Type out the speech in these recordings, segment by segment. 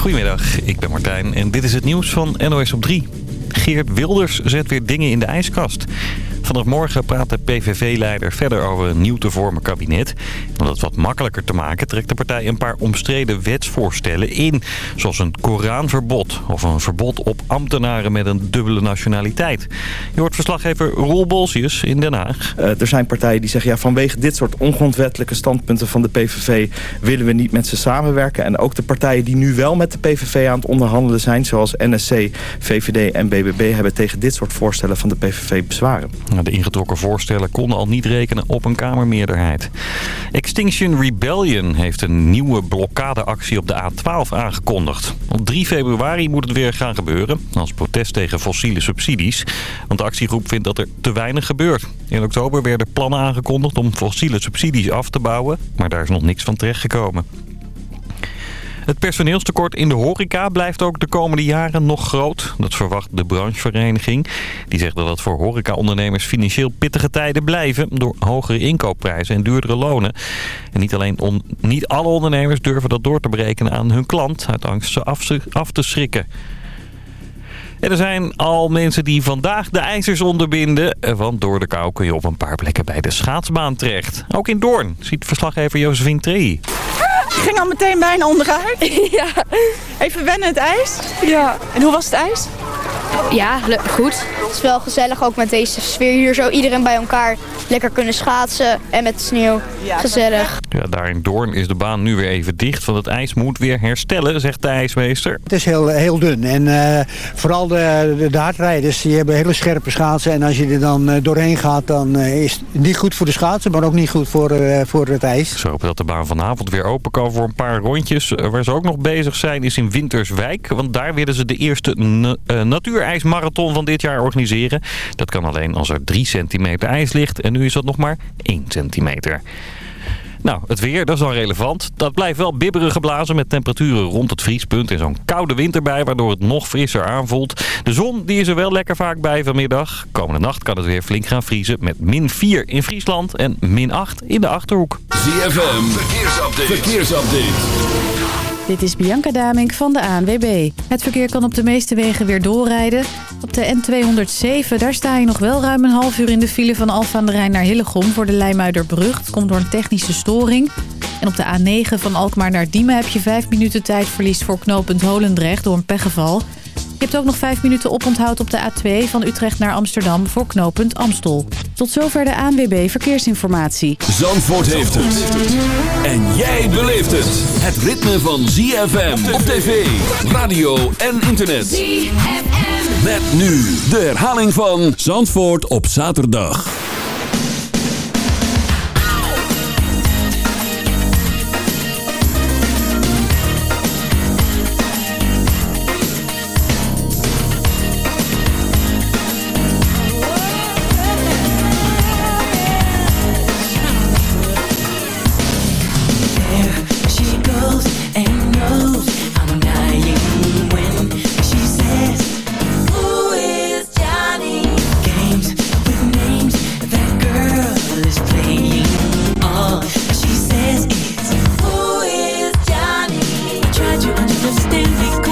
Goedemiddag, ik ben Martijn en dit is het nieuws van NOS op 3. Geert Wilders zet weer dingen in de ijskast. Vanaf morgen praat de PVV-leider verder over een nieuw te vormen kabinet. Om dat wat makkelijker te maken trekt de partij een paar omstreden wetsvoorstellen in. Zoals een Koranverbod of een verbod op ambtenaren met een dubbele nationaliteit. Je hoort verslaggever Roel Bolsius in Den Haag. Uh, er zijn partijen die zeggen ja, vanwege dit soort ongrondwettelijke standpunten van de PVV willen we niet met ze samenwerken. En ook de partijen die nu wel met de PVV aan het onderhandelen zijn, zoals NSC, VVD en BBB, hebben tegen dit soort voorstellen van de PVV bezwaren. De ingetrokken voorstellen konden al niet rekenen op een Kamermeerderheid. Extinction Rebellion heeft een nieuwe blokkadeactie op de A12 aangekondigd. Op 3 februari moet het weer gaan gebeuren, als protest tegen fossiele subsidies. Want de actiegroep vindt dat er te weinig gebeurt. In oktober werden plannen aangekondigd om fossiele subsidies af te bouwen, maar daar is nog niks van terechtgekomen. Het personeelstekort in de horeca blijft ook de komende jaren nog groot. Dat verwacht de branchevereniging. Die zegt dat het voor horecaondernemers financieel pittige tijden blijven... door hogere inkoopprijzen en duurdere lonen. En niet, alleen on, niet alle ondernemers durven dat door te berekenen aan hun klant... uit angst ze af, af te schrikken. En er zijn al mensen die vandaag de ijzers onderbinden. Want door de kou kun je op een paar plekken bij de schaatsbaan terecht. Ook in Doorn, ziet verslaggever Josephine Tree. Ik ging al meteen bijna onderuit. Ja. Even wennen het ijs. Ja. En hoe was het ijs? Ja, goed. Het is wel gezellig ook met deze sfeer hier zo. Iedereen bij elkaar lekker kunnen schaatsen en met sneeuw. Gezellig. Ja, daar in Doorn is de baan nu weer even dicht. Want het ijs moet weer herstellen, zegt de ijsmeester. Het is heel, heel dun. En uh, vooral de, de, de hardrijders die hebben hele scherpe schaatsen. En als je er dan uh, doorheen gaat, dan uh, is het niet goed voor de schaatsen. Maar ook niet goed voor, voor het ijs. Ze hopen dat de baan vanavond weer open kan voor een paar rondjes. Waar ze ook nog bezig zijn is in Winterswijk. Want daar willen ze de eerste natuurijsmarathon van dit jaar organiseren. Dat kan alleen als er 3 centimeter ijs ligt. En nu is dat nog maar 1 centimeter. Nou, het weer, dat is wel relevant. Dat blijft wel bibberig geblazen met temperaturen rond het vriespunt en zo'n koude winter bij, waardoor het nog frisser aanvoelt. De zon die is er wel lekker vaak bij vanmiddag. Komende nacht kan het weer flink gaan vriezen met min 4 in Friesland en min 8 in de Achterhoek. ZFM, verkeersupdate. Dit is Bianca Damink van de ANWB. Het verkeer kan op de meeste wegen weer doorrijden. Op de N207, daar sta je nog wel ruim een half uur in de file van Alphen aan de Rijn naar Hillegom voor de Leimuiderbrug. Het komt door een technische storing. En op de A9 van Alkmaar naar Diemen heb je vijf minuten tijdverlies voor knooppunt Holendrecht door een pechgeval. Je hebt ook nog 5 minuten oponthoud op de A2 van Utrecht naar Amsterdam voor knooppunt Amstel. Tot zover de ANWB Verkeersinformatie. Zandvoort heeft het. En jij beleeft het. Het ritme van ZFM op tv, radio en internet. ZFM. Met nu de herhaling van Zandvoort op zaterdag. understanding.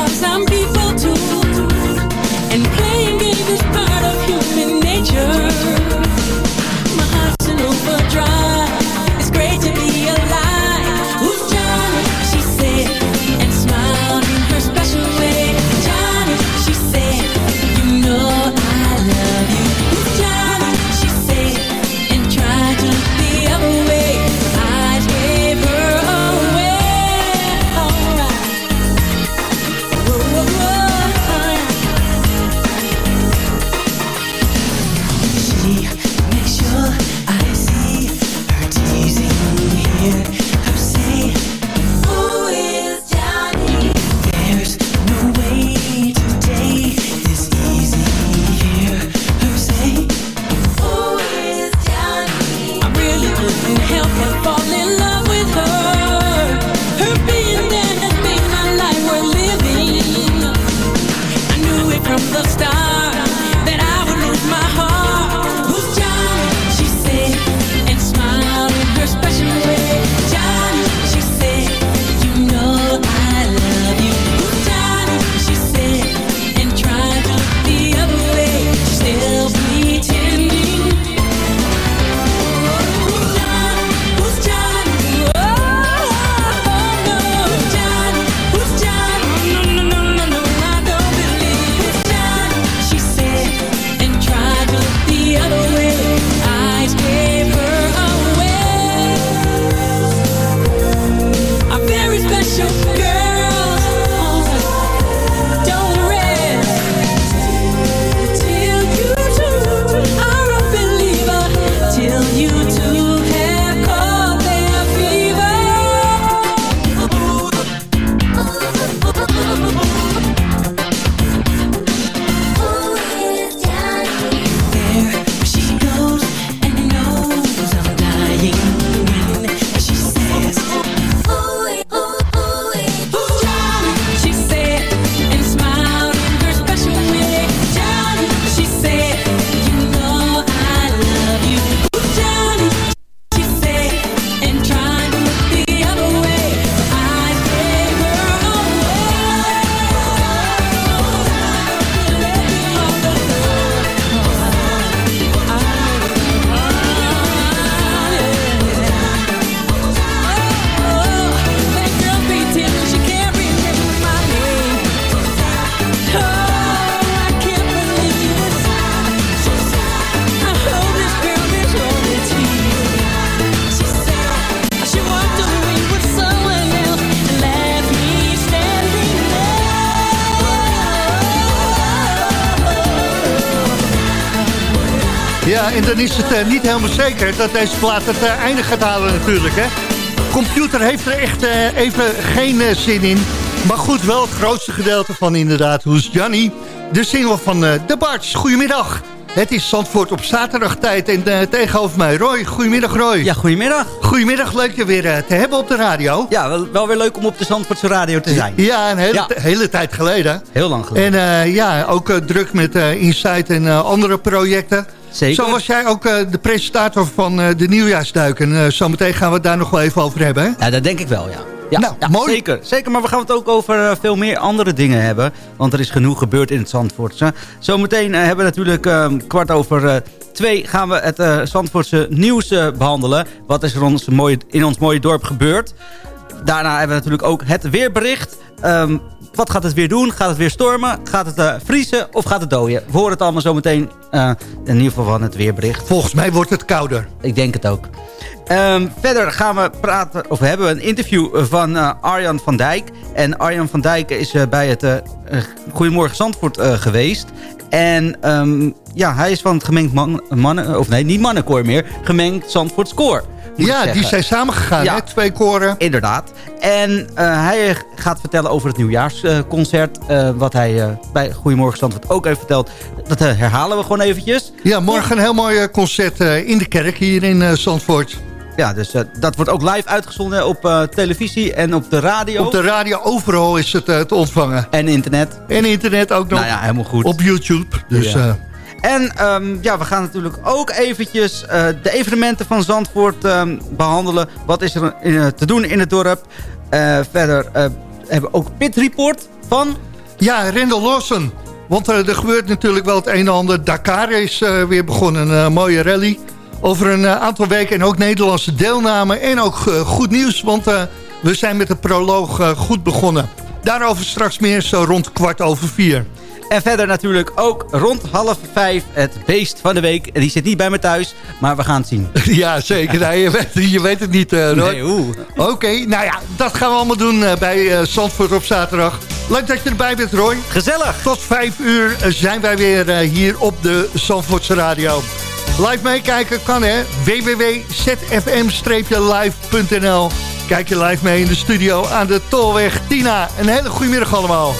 Dan is het niet helemaal zeker dat deze plaat het einde gaat halen natuurlijk, hè. Computer heeft er echt even geen zin in. Maar goed, wel het grootste gedeelte van inderdaad. Who's Johnny? De single van De Barts. Goedemiddag. Het is Zandvoort op zaterdag tijd en uh, tegenover mij Roy. Goedemiddag Roy. Ja, goedemiddag. Goedemiddag, leuk je weer uh, te hebben op de radio. Ja, wel, wel, weer leuk om op de Zandvoortse radio te zijn. Ja, een hele, hele tijd geleden. Heel lang geleden. En uh, ja, ook druk met Insight en andere projecten. Zeker. Zo was jij ook de presentator van de nieuwjaarsduik. En zometeen gaan we het daar nog wel even over hebben. Hè? Ja, dat denk ik wel, ja. Ja, nou, mooi. Zeker, zeker, maar we gaan het ook over uh, veel meer andere dingen hebben. Want er is genoeg gebeurd in het Zandvoortse. Zometeen uh, hebben we natuurlijk uh, kwart over twee gaan we het Zandvoortse nieuws behandelen. Wat is er ons mooie, in ons mooie dorp gebeurd? Daarna hebben we natuurlijk ook het weerbericht. Um, wat gaat het weer doen? Gaat het weer stormen? Gaat het vriezen of gaat het dooien? We horen het allemaal zometeen in ieder geval van het weerbericht. Volgens mij wordt het kouder. Ik denk het ook. Um, verder gaan we praten, of hebben we een interview van uh, Arjan van Dijk. En Arjan van Dijk is uh, bij het uh, Goedemorgen Zandvoort geweest. En um, ja, hij is van het gemengd man, mannen, of nee, niet mannenkoor meer, gemengd Zandvoort Score. Ja, die zijn samengegaan, ja, hè? twee koren. Inderdaad. En hij gaat vertellen over het nieuwjaarsconcert. wat hij bij Goedemorgen Zandvoort ook heeft verteld. Dat herhalen we gewoon eventjes. Ja, morgen een heel mooi concert in de kerk hier in Zandvoort. Ja, dus uh, dat wordt ook live uitgezonden op uh, televisie en op de radio. Op de radio, overal is het uh, te ontvangen. En internet. En internet ook nog. Nou ja, helemaal goed. Op YouTube. Dus, ja. En um, ja, we gaan natuurlijk ook eventjes de evenementen van Zandvoort um, behandelen. Wat is er in, te doen in het dorp? verder hebben we ook Pit Report van... Ja, Rendel Lawson. Want er gebeurt natuurlijk wel het een en ander. Dakar is weer begonnen, een mooie rally over een eh, aantal weken. En ook Nederlandse deelname. En ook eh, goed nieuws, want eh, we zijn met de proloog goed begonnen. Daarover straks meer, zo rond kwart over vier. En verder natuurlijk ook rond half vijf het beest van de week. Die zit niet bij me thuis, maar we gaan het zien. Ja, zeker. Je, weet, je, weet, het niet, uh, Roy. Nee, hoe? Oké, nou ja, dat gaan we allemaal doen uh, bij uh, Zandvoort op zaterdag. Leuk dat je erbij bent, Roy. Gezellig. Tot vijf uur zijn wij weer hier op de Zandvoortse Radio. Live meekijken kan hè. www.zfm-live.nl Kijk je live mee in de studio aan de Tolweg Tina. Een hele goede middag allemaal.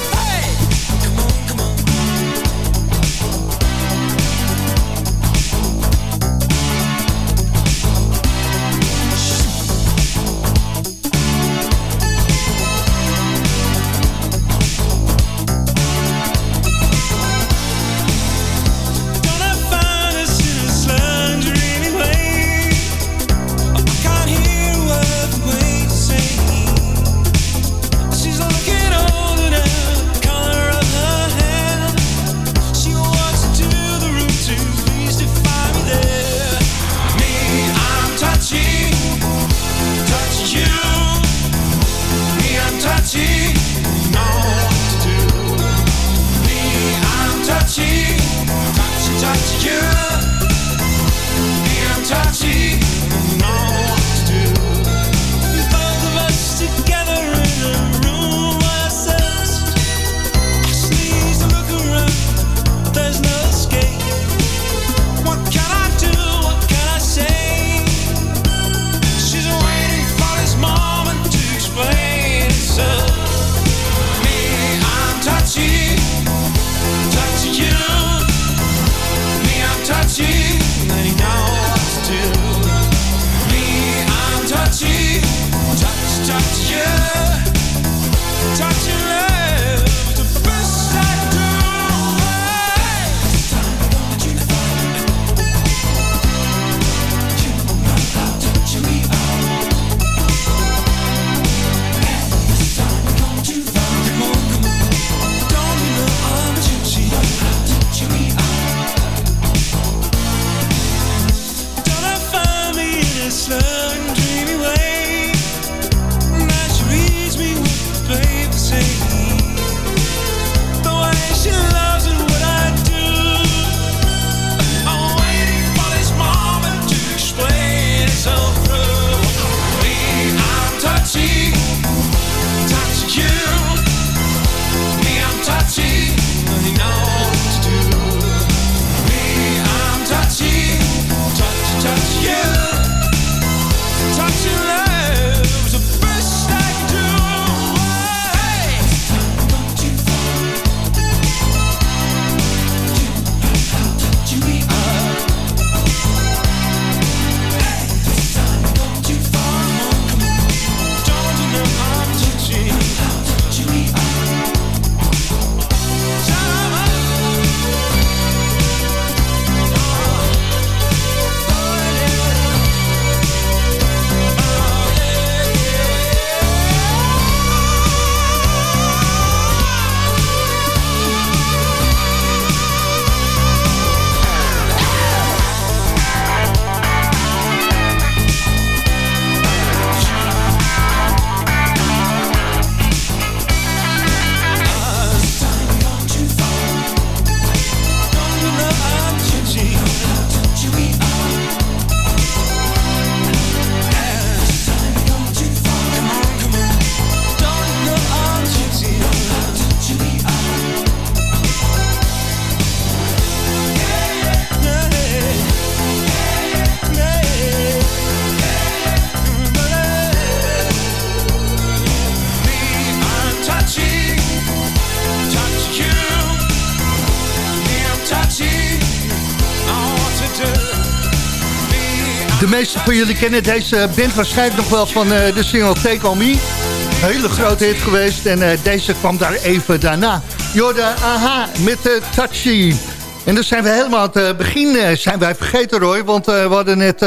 De meeste van jullie kennen deze band waarschijnlijk nog wel van uh, de single Take On Me. Hele grote hit geweest en uh, deze kwam daar even daarna. Jorda Aha met uh, Touchy. En dan zijn we helemaal aan het begin zijn wij vergeten Roy, want we hadden net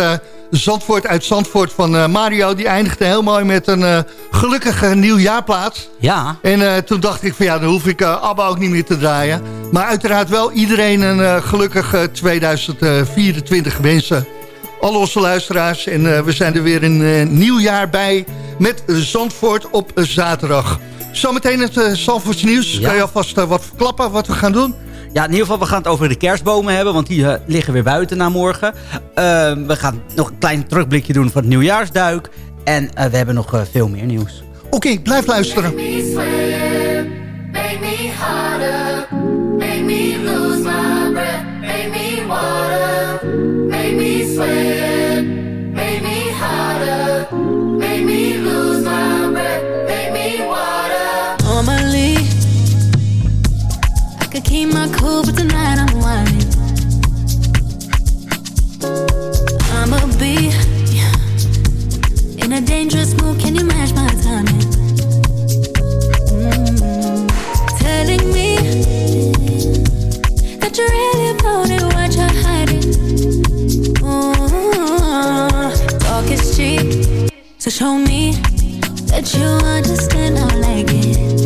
Zandvoort uit Zandvoort van Mario. Die eindigde heel mooi met een gelukkige nieuwjaarplaats. Ja. En toen dacht ik van ja, dan hoef ik ABBA ook niet meer te draaien. Maar uiteraard wel iedereen een gelukkig 2024 wensen al onze luisteraars. En uh, we zijn er weer een uh, nieuw jaar bij met Zandvoort op zaterdag. Zometeen het uh, Zandvoorts nieuws. Ja. Kan je alvast wat verklappen wat we gaan doen? Ja, in ieder geval, we gaan het over de kerstbomen hebben, want die liggen weer buiten na morgen. we gaan nog een klein terugblikje doen van het nieuwjaarsduik. En we hebben nog veel meer nieuws. Oké, okay, blijf luisteren. So show me that you understand. I like it.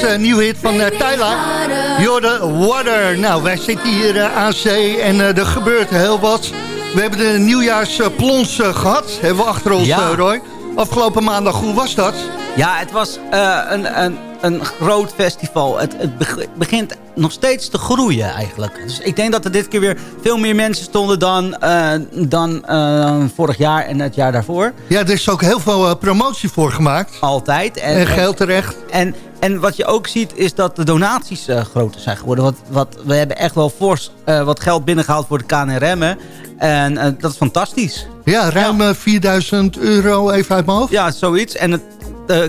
Deze nieuwe hit van uh, Tyler. You're Water. Nou, wij zitten hier uh, aan zee en uh, er gebeurt heel wat. We hebben de nieuwjaarsplons gehad, hebben we achter ons, ja. Roy. Afgelopen maandag, hoe was dat? Ja, het was een, een, een groot festival. Het, het, begint nog steeds te groeien eigenlijk. Dus ik denk dat er dit keer weer veel meer mensen stonden dan, dan vorig jaar en het jaar daarvoor. Ja, er is ook heel veel promotie voor gemaakt. Altijd. En, en geld terecht. En en wat je ook ziet is dat de donaties groter zijn geworden. Wat, wat, we hebben echt wel fors wat geld binnengehaald voor de KNRM. En uh, dat is fantastisch. Ja, ruim ja. 4000 euro even uit mijn hoofd. Ja, zoiets. En het,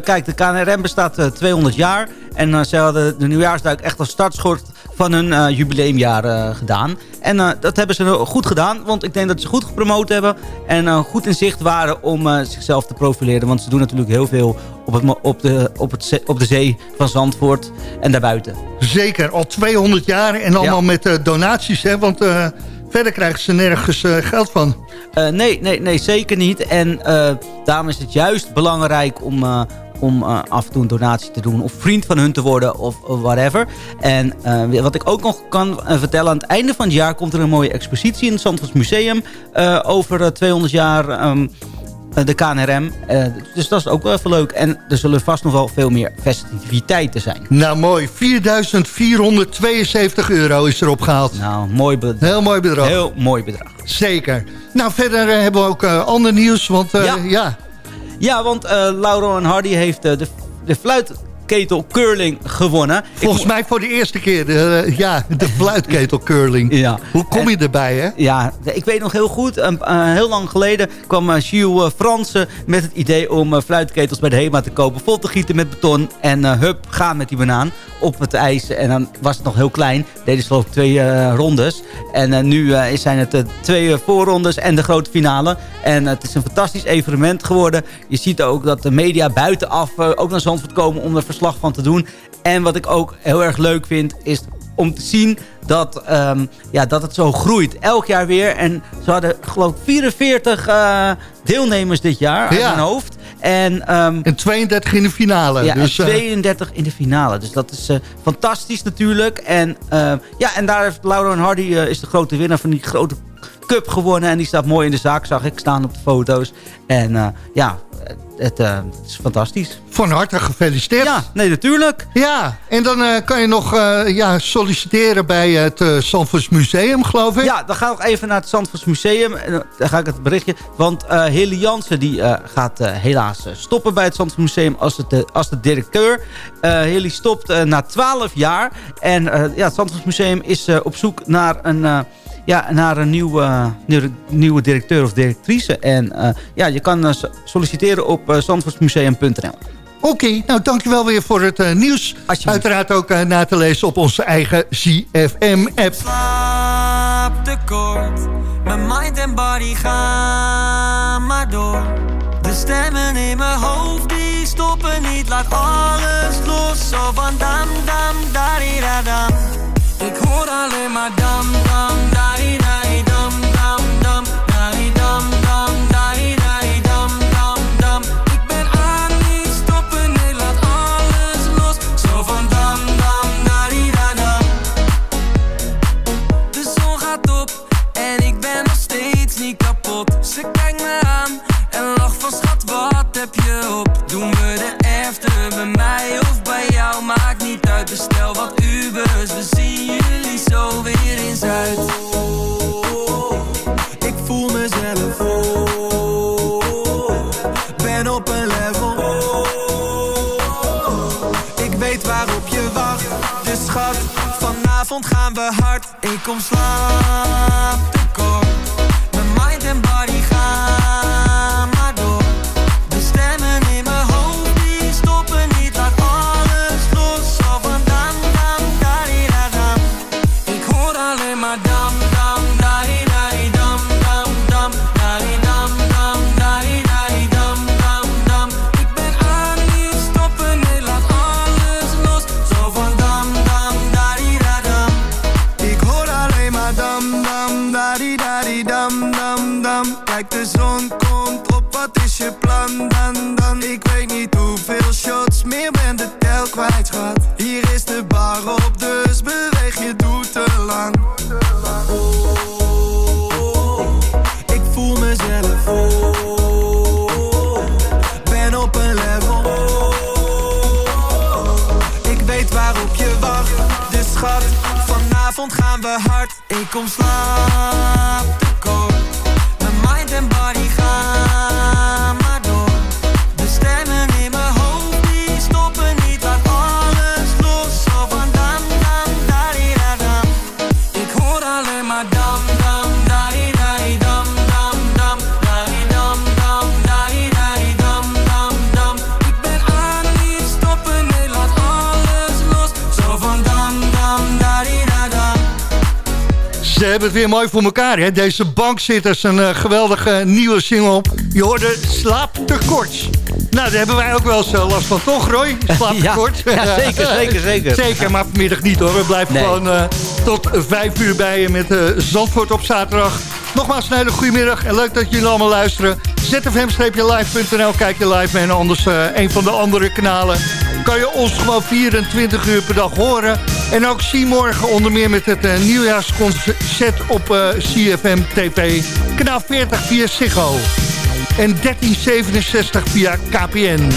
kijk, de KNRM bestaat 200 jaar. En ze hadden de nieuwjaarsduik echt als startschort van hun uh, jubileumjaar uh, gedaan. En uh, dat hebben ze goed gedaan, want ik denk dat ze goed gepromoot hebben... en goed in zicht waren om zichzelf te profileren. Want ze doen natuurlijk heel veel op, het, op, de, op, het, op de zee van Zandvoort en daarbuiten. Zeker, al 200 jaar en allemaal ja. met donaties, hè? Want verder krijgen ze nergens geld van. nee, nee, nee, zeker niet. En daarom is het juist belangrijk om om af en toe een donatie te doen... of vriend van hun te worden of, whatever. En wat ik ook nog kan vertellen... aan het einde van het jaar komt er een mooie expositie... in het Zandvoorts Museum over 200 jaar... Um, de KNRM. Uh, dus dat is ook wel even leuk. En er zullen vast nog wel veel meer festiviteiten zijn. Nou, mooi. 4.472 euro is erop gehaald. Nou, mooi bedrag. Heel mooi bedrag. Heel mooi bedrag. Zeker. Nou, verder hebben we ook ander nieuws. Want ja. ja. Ja, want Lauro en Hardy heeft de, de fluit fluitketel curling gewonnen. Volgens mij voor de eerste keer, de, uh, ja, de fluitketel curling. Ja. Hoe kom je erbij, hè? Ja, ik weet nog heel goed, uh, heel lang geleden kwam uh, Gilles Fransen met het idee om fluitketels bij de HEMA te kopen. Vol te gieten met beton en hup, gaan met die banaan op het ijs. En dan was het nog heel klein. Deden ze geloof ik twee rondes. En nu zijn het twee voorrondes en de grote finale. En het is een fantastisch evenement geworden. Je ziet ook dat de media buitenaf ook naar Zandvoort komen om er verslag van te doen. En wat ik ook heel erg leuk vind, is om te zien dat, um, ja, dat het zo groeit. Elk jaar weer. En ze hadden geloof ik 44 uh, deelnemers dit jaar ja. mijn hoofd. En, um, en 32 in de finale. Ja, dus, 32 uh, in de finale. Dus dat is uh, fantastisch natuurlijk. En, ja, en daar heeft Laura en Hardy is de grote winnaar van die grote cup gewonnen. En die staat mooi in de zaak, zag ik staan op de foto's. En ja, het, uh, het, is fantastisch. Van harte gefeliciteerd. Ja, nee, natuurlijk. Ja, en dan uh, kan je nog uh, ja, solliciteren bij het uh, Museum, geloof ik. Ja, dan ga ik even naar het Zandvoorts Museum. En dan ga ik het berichtje. Want uh, Jansen die, gaat helaas stoppen bij het Zandvoorts Museum als, het, als de directeur. Heli stopt na 12 jaar. En ja, het Zandvoorts Museum is op zoek naar een ja, naar een nieuwe, nieuwe, nieuwe directeur of directrice. En uh, ja, je kan uh, solliciteren op uh, zandvoortsmuseum.nl. Oké, okay, nou dankjewel weer voor het uh, nieuws. Uiteraard ook uh, na te lezen op onze eigen ZFM-app. Slaap te kort, mijn mind en body gaan maar door. De stemmen in mijn hoofd die stoppen niet, laat alles los. Zo van dam, dam, da, dam. Ik hoor alleen maar dam, dam, da, gaan we hard. Schat. Vanavond gaan we hard, ik kom slaap tekort. Mijn mind en body gaan Ze hebben het weer mooi voor elkaar, hè? Deze bankzitters, een uh, geweldige nieuwe single op. Je hoorde slaaptekort. Nou, daar hebben wij ook wel eens uh, last van, toch Roy? Slaaptekort. Ja, ja, zeker, zeker, zeker. zeker, maar vanmiddag niet hoor. We blijven Nee. gewoon uh, tot 5 uur bij je met uh, Zandvoort op zaterdag. Nogmaals een hele goedemiddag en leuk dat jullie allemaal luisteren. zfm-live.nl, kijk je live en anders een van de andere kanalen. Kan je ons gewoon 24 uur per dag horen. En ook zie morgen onder meer met het uh, nieuwjaarsconcert op uh, CFM TV. Kanaal 40 via Ziggo. En 1367 via KPN.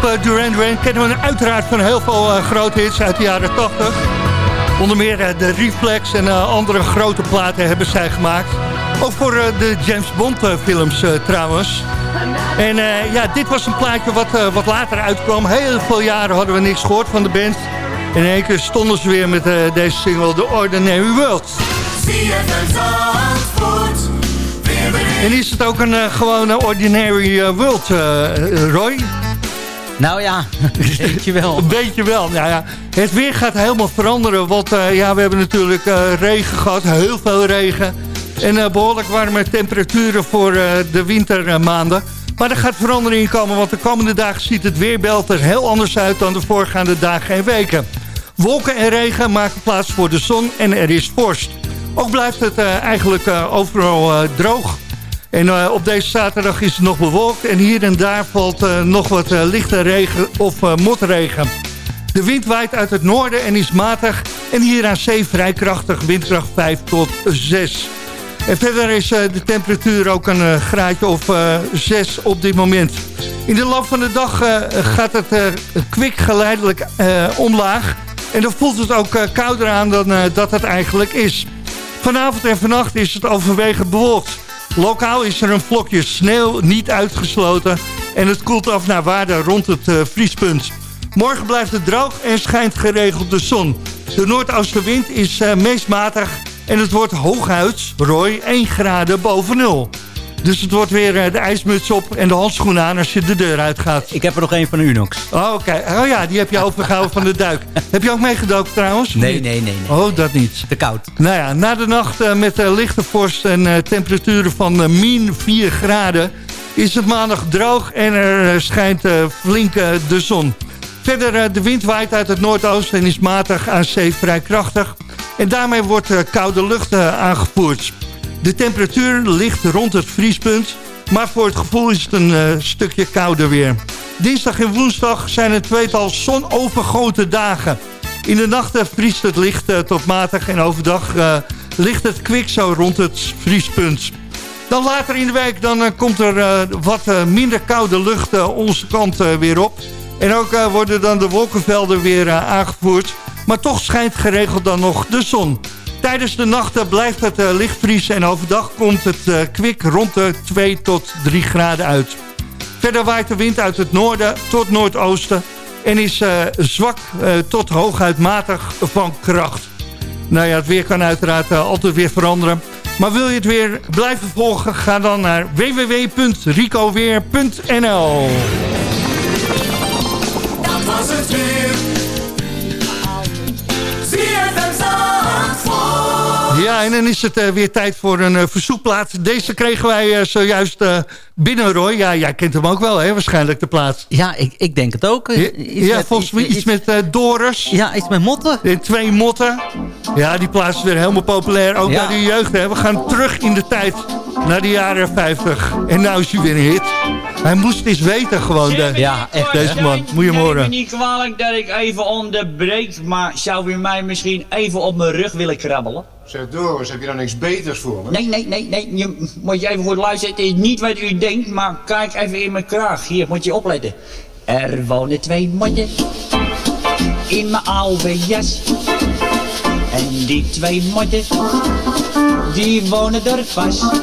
Groep eh, Duran Duran kennen we uiteraard van heel veel eh, grote hits uit de jaren 80. Onder meer eh, de Reflex en andere grote platen hebben zij gemaakt. Ook voor de James Bond films trouwens. En ja, dit was een plaatje wat, wat later uitkwam. Heel veel jaren hadden we niks gehoord van de band. In één keer stonden ze weer met deze single The Ordinary World. En is het ook een gewone Ordinary World, Roy? Nou ja, weet je wel. Een beetje wel. Nou ja, het weer gaat helemaal veranderen. Want eh, ja, we hebben natuurlijk eh, regen gehad. Heel veel regen. En eh, behoorlijk warme temperaturen voor de wintermaanden. Maar er gaat verandering in komen. Want de komende dagen ziet het weerbeeld er heel anders uit dan de voorgaande dagen en weken. Wolken en regen maken plaats voor de zon en er is vorst. Ook blijft het eigenlijk overal droog. En eh, op deze zaterdag is het nog bewolkt. En hier en daar valt eh, nog wat eh, lichte regen of motregen. De wind waait uit het noorden en is matig. En hier aan zee vrij krachtig, windkracht 5 tot 6. En verder is de temperatuur ook een graadje of eh 6 op dit moment. In de loop van de dag gaat het kwik geleidelijk omlaag. En dan voelt het ook kouder aan dan dat het eigenlijk is. Vanavond en vannacht is het overwegend bewolkt. Lokaal is er een vlokje sneeuw niet uitgesloten. En het koelt af naar waarde rond het eh, vriespunt. Morgen blijft het droog en schijnt geregeld de zon. De noordoostenwind is eh, meest matig en het wordt hooguit, Roy, 1 graden boven nul. Dus het wordt weer eh, de ijsmuts op en de handschoenen aan als je de deur uitgaat. Ik heb er nog één van de Unox. Oh, oké. Oh ja, die heb je overgehouden van de duik. Heb je ook meegedoken trouwens? Nee, nee, nee, nee. Oh, dat niet. Te koud. Nou ja, na de nacht eh, met eh, lichte vorst en temperaturen van min 4 graden... is het maandag droog en er schijnt flink de zon. Verder, de wind waait uit het noordoosten en is matig aan zee vrij krachtig. En daarmee wordt koude lucht aangevoerd. De temperatuur ligt rond het vriespunt... maar voor het gevoel is het een eh, stukje kouder weer. Dinsdag en woensdag zijn het tweetal zonovergoten dagen... In de nachten vriest het licht eh, tot matig en overdag eh, ligt het kwik zo rond het vriespunt. Dan later in de week dan, komt er wat minder koude lucht onze kant weer op. En ook worden dan de wolkenvelden weer aangevoerd. Maar toch schijnt geregeld dan nog de zon. Tijdens de nachten blijft het eh, licht vriezen en overdag komt het eh, kwik rond de 2 tot 3 graden uit. Verder waait de wind uit het noorden tot noordoosten en is eh, zwak tot hooguit matig van kracht. Nou ja, het weer kan uiteraard altijd weer veranderen. Maar wil je het weer blijven volgen, ga dan naar www.ricoweer.nl Dat was het weer. Ja, en dan is het eh, weer tijd voor een eh, verzoekplaat. Deze kregen wij eh, zojuist eh, binnen, Roy. Ja, jij kent hem ook wel, hè? Waarschijnlijk de plaat. Ja, ik, ik denk het ook. Ja, Iets ja met- volgens mij iets met eh Doris. Ja, iets met motten. En twee motten. Ja, die plaats is weer helemaal populair. Ook Ja. bij de jeugd. Hè. We gaan terug in de tijd. Naar de jaren 50. En nou is hij weer een hit. Hij moest eens weten gewoon. De, Ja, echt. Deze man. Moet je hem horen. niet kwalijk dat ik even onderbreek, maar zou u mij misschien even op mijn rug willen krabbelen? Zeg Doris, heb je dan niks beters voor me? Nee, nee, nee, nee, je, moet je even goed luisteren. Het is niet wat u denkt, maar kijk even in mijn kraag. Hier, moet je opletten. Er wonen twee motten in mijn oude jas. En die twee motten, die wonen er vast.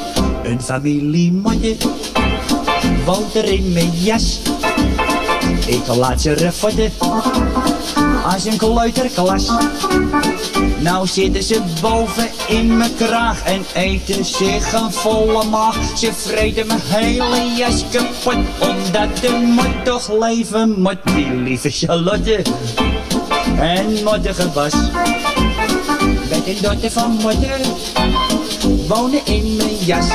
Een woont er in mijn jas. Ik laat ze refotten als een kleuterklas. Nou zitten ze boven in mijn kraag en eten zich een volle maag. Ze vreten mijn hele jas kapot, omdat de mot toch leven moet. Die lieve Charlotte en mottige Bas. Met een dochter van moeder wonen in mijn jas.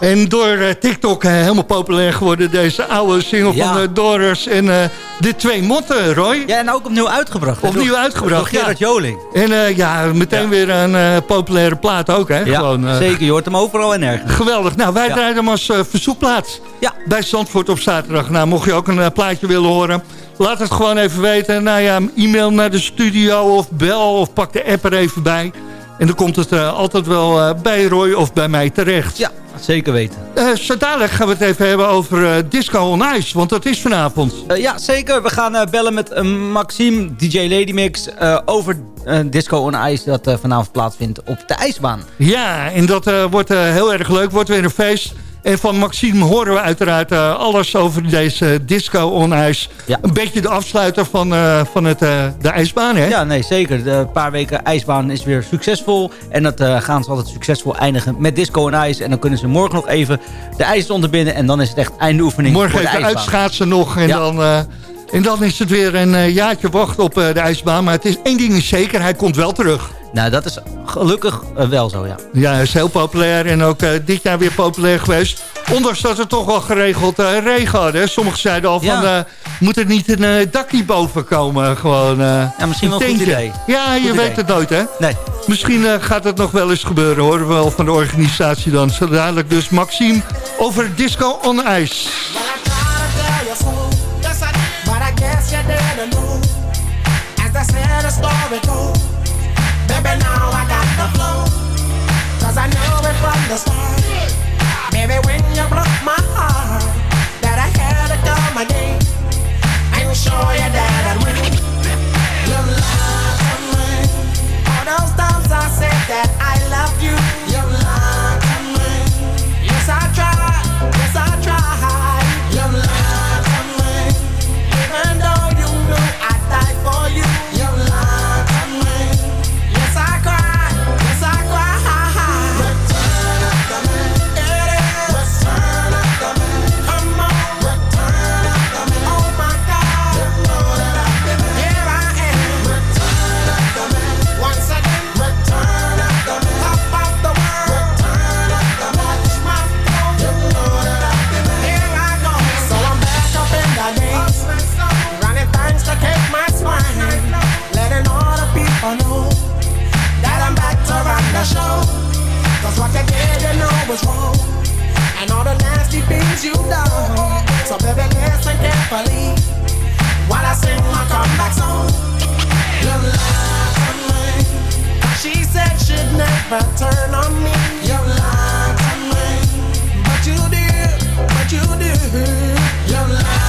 En door eh, TikTok eh, helemaal populair geworden deze oude single Ja. van de Doris en eh, de twee motten, Roy. Ja, en ook opnieuw uitgebracht. Opnieuw door- uitgebracht, door Gerard ja. Joling. En eh, ja, meteen weer een eh, populaire plaat ook, hè? Ja, Gewoon, eh, zeker. Je hoort hem overal en nergens. Geweldig. Nou, wij draaien hem als eh, verzoekplaat. Ja. Bij Zandvoort op zaterdag. Nou, mocht je ook een eh, plaatje willen horen... laat het gewoon even weten. Nou ja, e-mail naar de studio of bel of pak de app er even bij. En dan komt het eh, altijd wel eh, bij Roy of bij mij terecht. Ja, zeker weten. Zo dadelijk gaan we het even hebben over Disco on Ice. Want dat is vanavond. Ja, zeker. We gaan bellen met Maxime, DJ Lady Mix... eh, over Disco on Ice dat vanavond plaatsvindt op de ijsbaan. Ja, en dat wordt heel erg leuk. Wordt weer een feest. En van Maxime horen we uiteraard eh, alles over deze Disco on Ice. Ja. Een beetje de afsluiter van, eh, van het, eh, de ijsbaan, hè? Ja, nee, zeker. De paar weken ijsbaan is weer succesvol. En dat gaan ze altijd succesvol eindigen met Disco on Ice. En dan kunnen ze morgen nog even de ijs onderbinden. En dan is het echt einde oefening Morgen voor de even ijsbaan. uitschaatsen nog. En, Ja. dan, en dan is het weer een jaartje wachten op de ijsbaan. Maar het is één ding is zeker, hij komt wel terug. Nou, dat is gelukkig eh, wel zo, ja. Ja, hij is heel populair en ook eh, dit jaar weer populair geweest. Ondanks dat we toch wel geregeld eh, regen hadden. hè. Sommigen zeiden al van, eh, moet er niet een dakje boven komen? Gewoon, eh, Ja, misschien wel een goed idee. Ja, je weet het nooit, hè? Nee. Misschien gaat het nog wel eens gebeuren, horen we wel van de organisatie dan. Zo dadelijk dus Maxime over Disco on Ice. But I guess you didn't know. As I said, the story goes. Baby, when you broke my heart, that I had to come again. Show you. All those times I said that I loved you. you down. So baby, listen carefully while I sing my comeback song. You lied to me. She said she'd never turn on me. You lied to me, but you did, but you did. You lied.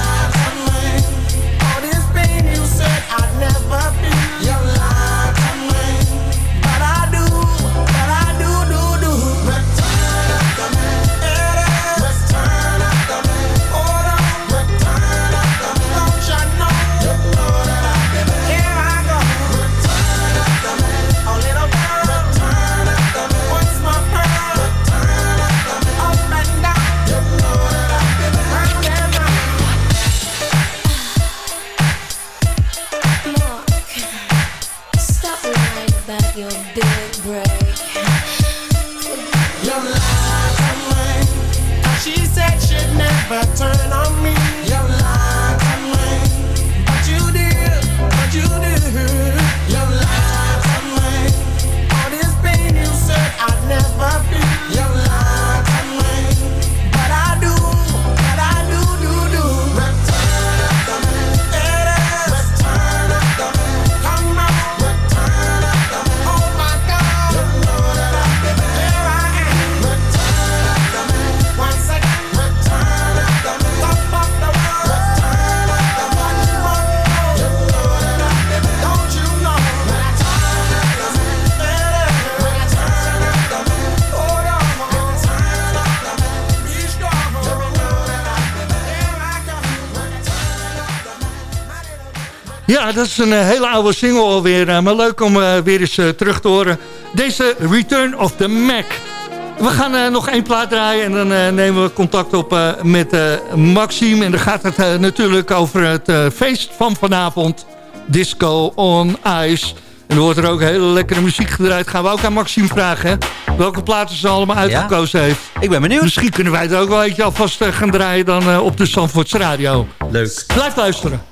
Ja, dat is een eh, hele oude single alweer. Eh, maar leuk om eh, weer eens terug te horen. Deze Return of the Mac. We gaan nog één plaat draaien en dan nemen we contact op met Maxime. En dan gaat het natuurlijk over het feest van vanavond. Disco on Ice. En er wordt er ook hele lekkere muziek gedraaid. Gaan we ook aan Maxime vragen. Welke platen ze allemaal uitgekozen heeft. Ik ben benieuwd. Misschien kunnen wij het ook wel eentje alvast gaan draaien dan op de Zandvoorts Radio. Leuk. Blijf luisteren.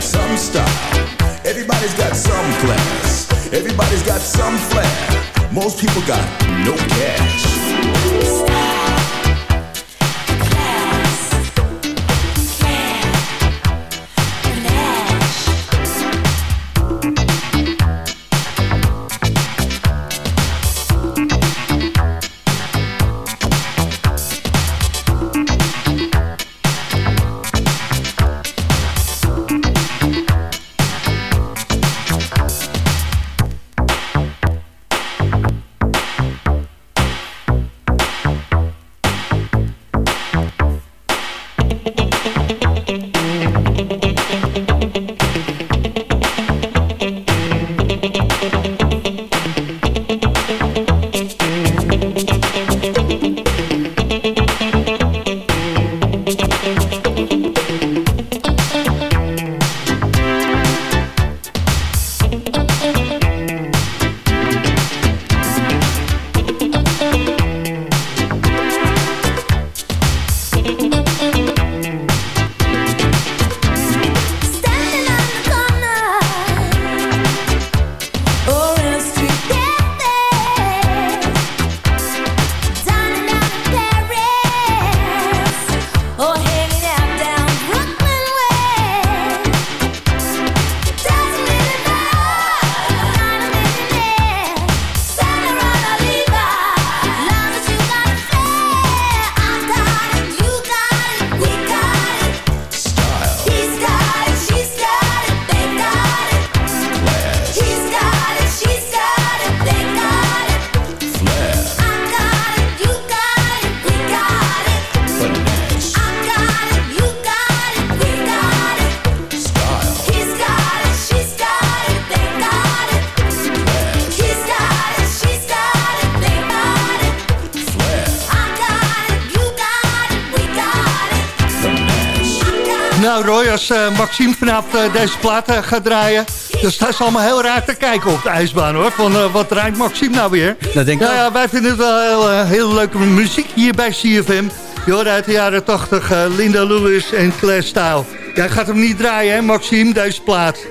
got some style. Everybody's got some class. Everybody's got some flair. Most people got no cash. Als eh, Maxime vanavond eh, deze plaat eh, gaat draaien... dan staan ze allemaal heel raar te kijken op de ijsbaan hoor. Van wat draait Maxime nou weer? Dat denk ik nou, ja, wij vinden het wel heel, heel leuke muziek hier bij CFM. Je uit de jaren 80 eh, Linda Lewis en Claire Style. Jij gaat hem niet draaien hè Maxime, deze plaat?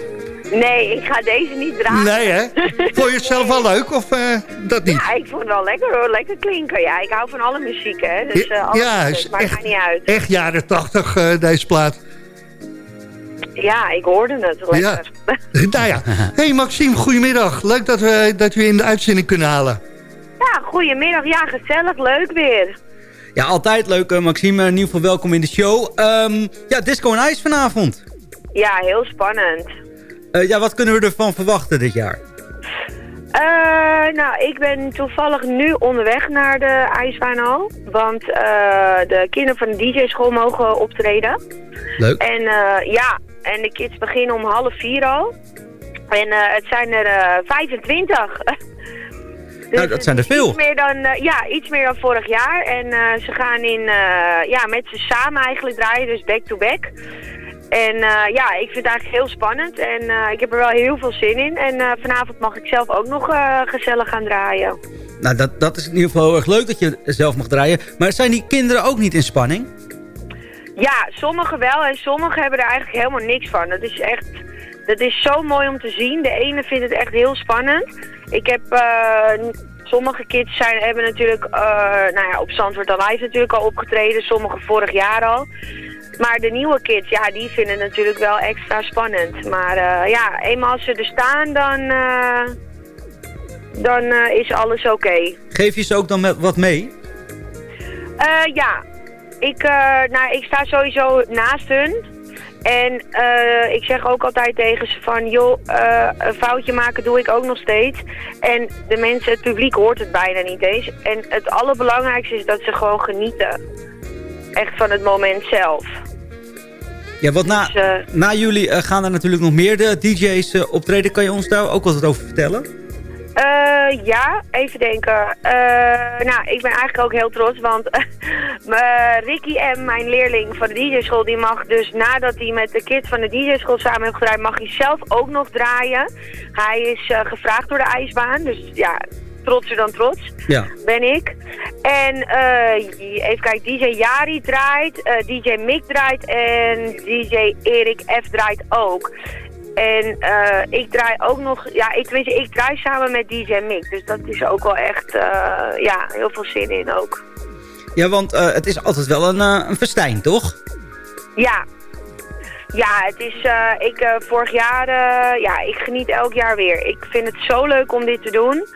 Nee, ik ga deze niet draaien. Nee hè? Vond je het zelf wel leuk of eh, dat niet? Ja, ik vond het wel lekker hoor. Lekker klinken. Ja, ik hou van alle muziek hè. Dus eh alles ja, het is maakt echt, mij niet uit. echt jaren 80 eh, deze plaat. Ja, ik hoorde het. Lekker. nou ja. Hey Maxime, goedemiddag. Leuk dat we, dat we je in de uitzending kunnen halen. Ja, goedemiddag. Ja, gezellig. Leuk weer. Ja, altijd leuk, eh, Maxime. In ieder geval welkom in de show. Ehm, ja, Disco en IJs vanavond. Ja, heel spannend. Eh, ja, wat kunnen we ervan verwachten dit jaar? Eh, nou, ik ben toevallig nu onderweg naar de ijsbaanhal. Want eh, de kinderen van de DJ-school mogen optreden. Leuk. En eh, ja, en de kids beginnen om half vier al. En eh, het zijn er eh 25. nou, dat zijn er veel. Iets meer dan, eh, ja, iets meer dan vorig jaar. En ze gaan in, ja, met ze samen eigenlijk draaien, dus back-to-back. En ja, ik vind het eigenlijk heel spannend en ik heb er wel heel veel zin in. En vanavond mag ik zelf ook nog gezellig gaan draaien. Nou, dat, dat is in ieder geval heel erg leuk dat je zelf mag draaien. Maar zijn die kinderen ook niet in spanning? Ja, sommigen wel en sommigen hebben er eigenlijk helemaal niks van. Dat is echt, dat is zo mooi om te zien. De ene vindt het echt heel spannend. Ik heb, eh, sommige kids zijn, hebben natuurlijk, eh, nou ja, op Zandvoort Alive natuurlijk al opgetreden. Sommigen vorig jaar al. Maar de nieuwe kids, ja, die vinden het natuurlijk wel extra spannend. Maar eh, ja, eenmaal als ze er staan, dan, dan is alles oké. Geef je ze ook dan met wat mee? Ja, ik, eh, nou, ik sta sowieso naast hun. En eh, ik zeg ook altijd tegen ze van, joh, eh, een foutje maken doe ik ook nog steeds. En de mensen, het publiek hoort het bijna niet eens. En het allerbelangrijkste is dat ze gewoon genieten. Echt van het moment zelf. Ja, want na, Dus, na jullie gaan er natuurlijk nog meer de DJ's optreden. Kan je ons daar ook wat over vertellen? Eh, ja, even denken. Eh, nou, ik ben eigenlijk ook heel trots, want eh, Ricky M, mijn leerling van de DJ-school, die mag dus nadat hij met de kids van de DJ-school samen heeft gedraaid, mag hij zelf ook nog draaien. Hij is gevraagd door de ijsbaan, dus ja, trotser dan trots Ja. ben ik. En even kijken, DJ Jari draait, DJ Mick draait en DJ Erik F draait ook. En eh, ik draai ook nog, ja, ik, weet je, ik draai samen met DJ Mick. Dus dat is ook wel echt, eh, ja, heel veel zin in ook. Ja, want eh, het is altijd wel een, een festijn, toch? Ja. Ja, het is, ik vorig jaar, ja, ik geniet elk jaar weer. Ik vind het zo leuk om dit te doen.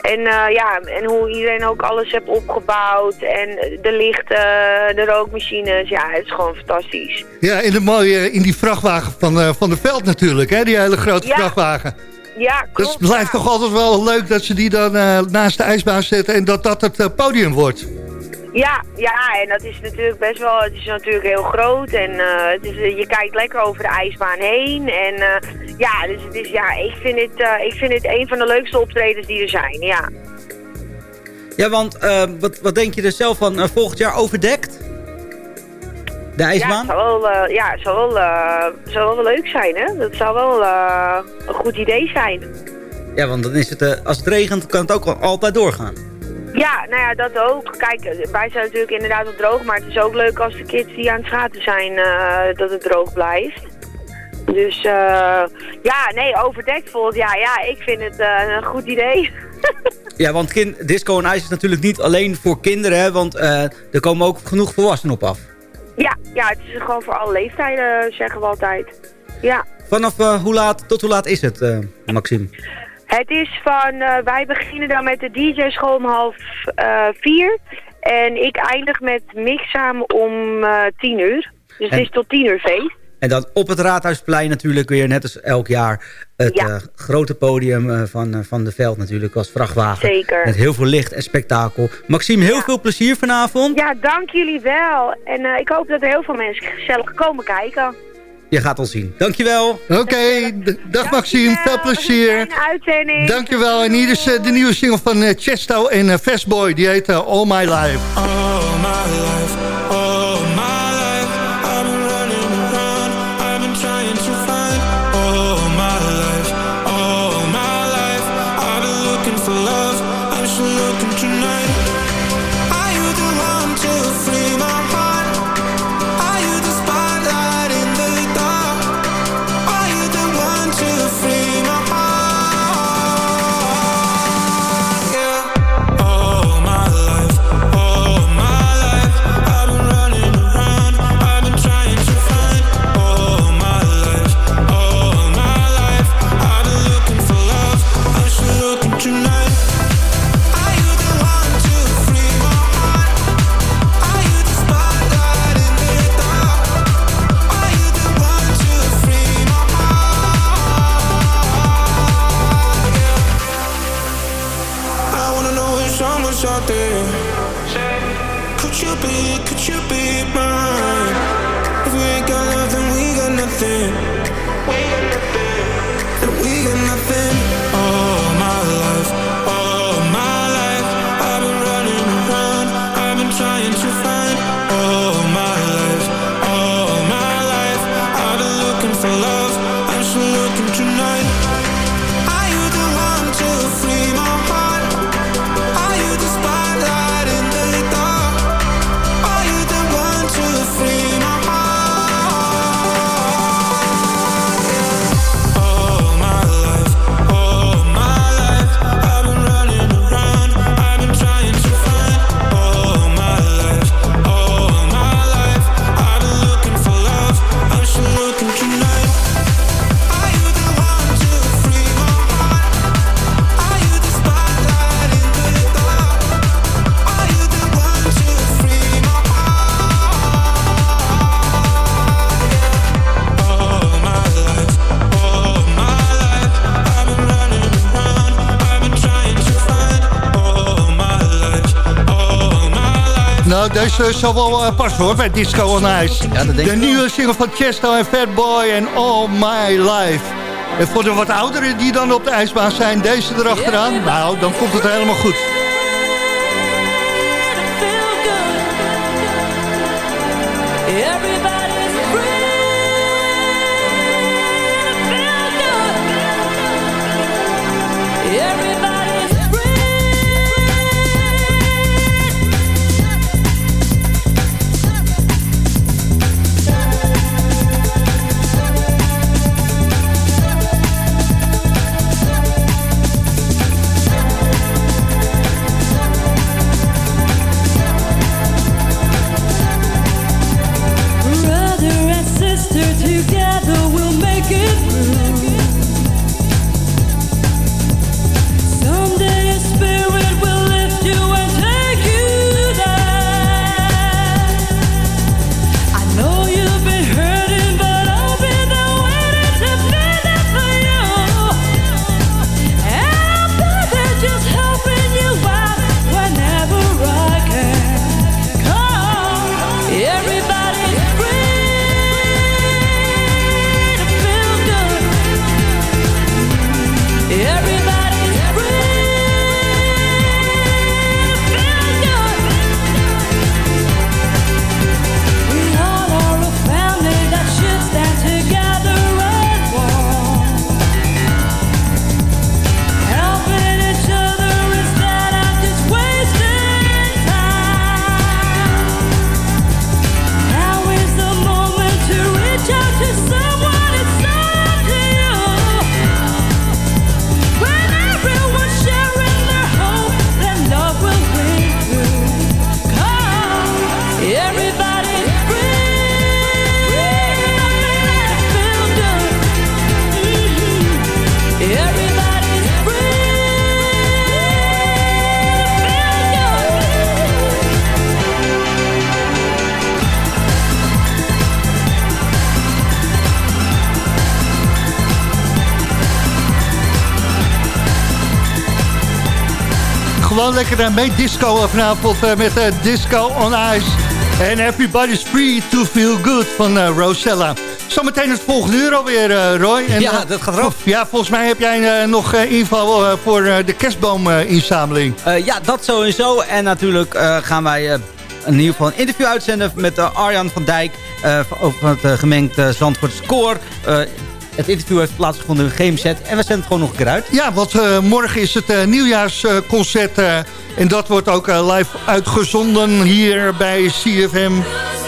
En eh, ja, en hoe iedereen ook alles heeft opgebouwd. En de lichten, de rookmachines, ja, het is gewoon fantastisch. Ja, in, de mooie, in die vrachtwagen van, eh, van de veld natuurlijk, hè? die hele grote Ja. vrachtwagen. Ja, Dat klopt. blijft toch altijd wel leuk dat ze die dan eh, naast de ijsbaan zetten en dat dat het podium wordt. Ja, ja, en dat is natuurlijk best wel, het is natuurlijk heel groot en eh, het is, je kijkt lekker over de ijsbaan heen. En eh, ja, dus het is, ja, ik vind het, eh, ik vind het een van de leukste optredens die er zijn, ja. Ja, want wat, wat denk je er zelf van? volgend jaar overdekt? De ijsbaan? Ja, het zou wel, ja, het zou wel, zou wel leuk zijn, hè? Dat zou wel een goed idee zijn. Ja, want dan is het, als het regent kan het ook al- altijd doorgaan. Ja, nou ja, dat ook. Kijk, wij zijn natuurlijk inderdaad wel droog, maar het is ook leuk als de kids die aan het schaatsen zijn, eh, dat het droog blijft. Dus eh, ja, nee, overdekt volgend jaar. Ja, ik vind het eh, een goed idee. Ja, want kind, disco en ijs is natuurlijk niet alleen voor kinderen, hè, want er komen ook genoeg volwassenen op af. Ja, ja, het is gewoon voor alle leeftijden, zeggen we altijd. Ja. Vanaf hoe laat tot hoe laat is het, Maxime? Het is van, eh, wij beginnen dan met de DJ-school om half eh, vier. En ik eindig met mixamen om eh, tien uur. Dus En- het is tot tien uur feest. En dan op het Raadhuisplein natuurlijk weer, net als elk jaar... het Ja. grote podium van, van de veld natuurlijk als vrachtwagen. Zeker. Met heel veel licht en spektakel. Maxime, heel veel plezier vanavond. Ja, dank jullie wel. En ik hoop dat er heel veel mensen gezellig komen kijken. Je gaat ons zien. Dankjewel. Oké, dag Maxime, veel plezier. Fijne uitzending. Dankjewel. En hier is eh, de nieuwe single van eh, Chesto en eh, Fastboy. Die heet All My Life. All my life, Nou, deze zal wel eh, passen hoor, bij Disco on Ice. de nieuwe single van Chesto en Fatboy en All My Life. En voor de wat ouderen die dan op de ijsbaan zijn, deze erachteraan. Nou, dan komt het helemaal goed. Gewoon lekker mee disco vanavond uh, met uh, Disco on Ice. En Everybody's Free to Feel Good van Rosella. Zometeen het volgende uur alweer, Roy. En, ja, dat gaat erop. Ja, volgens mij heb jij nog info voor de kerstboominzameling. ja, dat sowieso. En natuurlijk gaan wij in ieder geval een interview uitzenden met Arjan van Dijk... over het gemengd Zandvoorts koor... Het interview heeft plaatsgevonden in GMZ en we zenden het gewoon nog een keer uit. Ja, want uh, morgen is het uh, nieuwjaarsconcert uh, en dat wordt ook live uitgezonden hier bij CFM.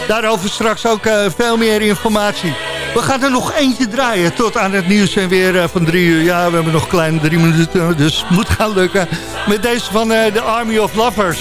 Daarover straks ook veel meer informatie. We gaan er nog eentje draaien tot aan het nieuws en weer van drie uur. Ja, we hebben nog kleine drie minuten, dus moet gaan lukken. Met deze van de Army of Lovers.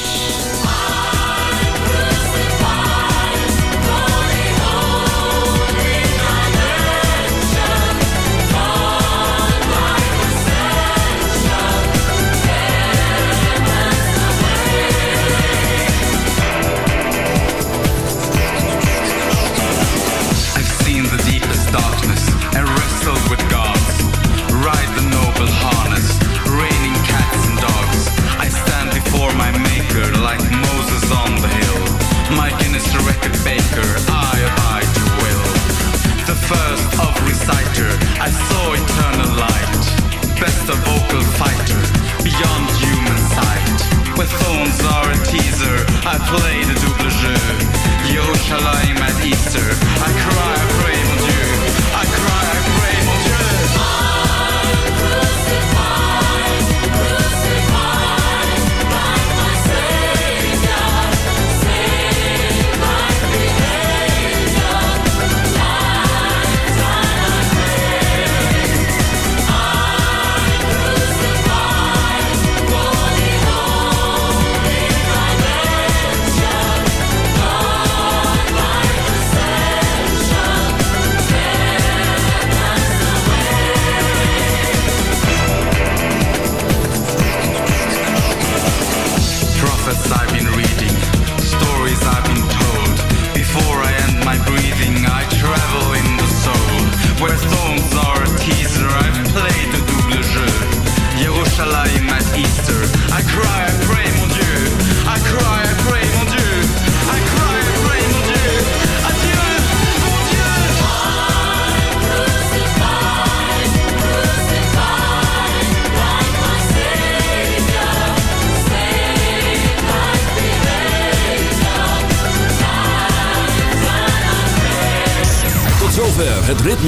At Easter. I cried.